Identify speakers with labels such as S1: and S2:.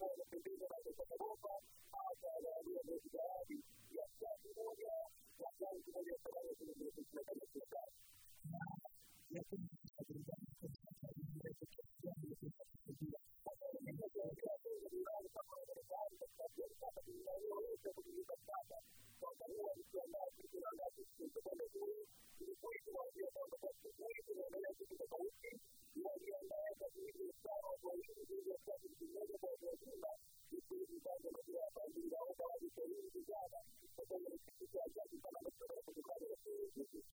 S1: todo lo que digo la de Europa, hasta la Dios de Israel, y hasta el mundo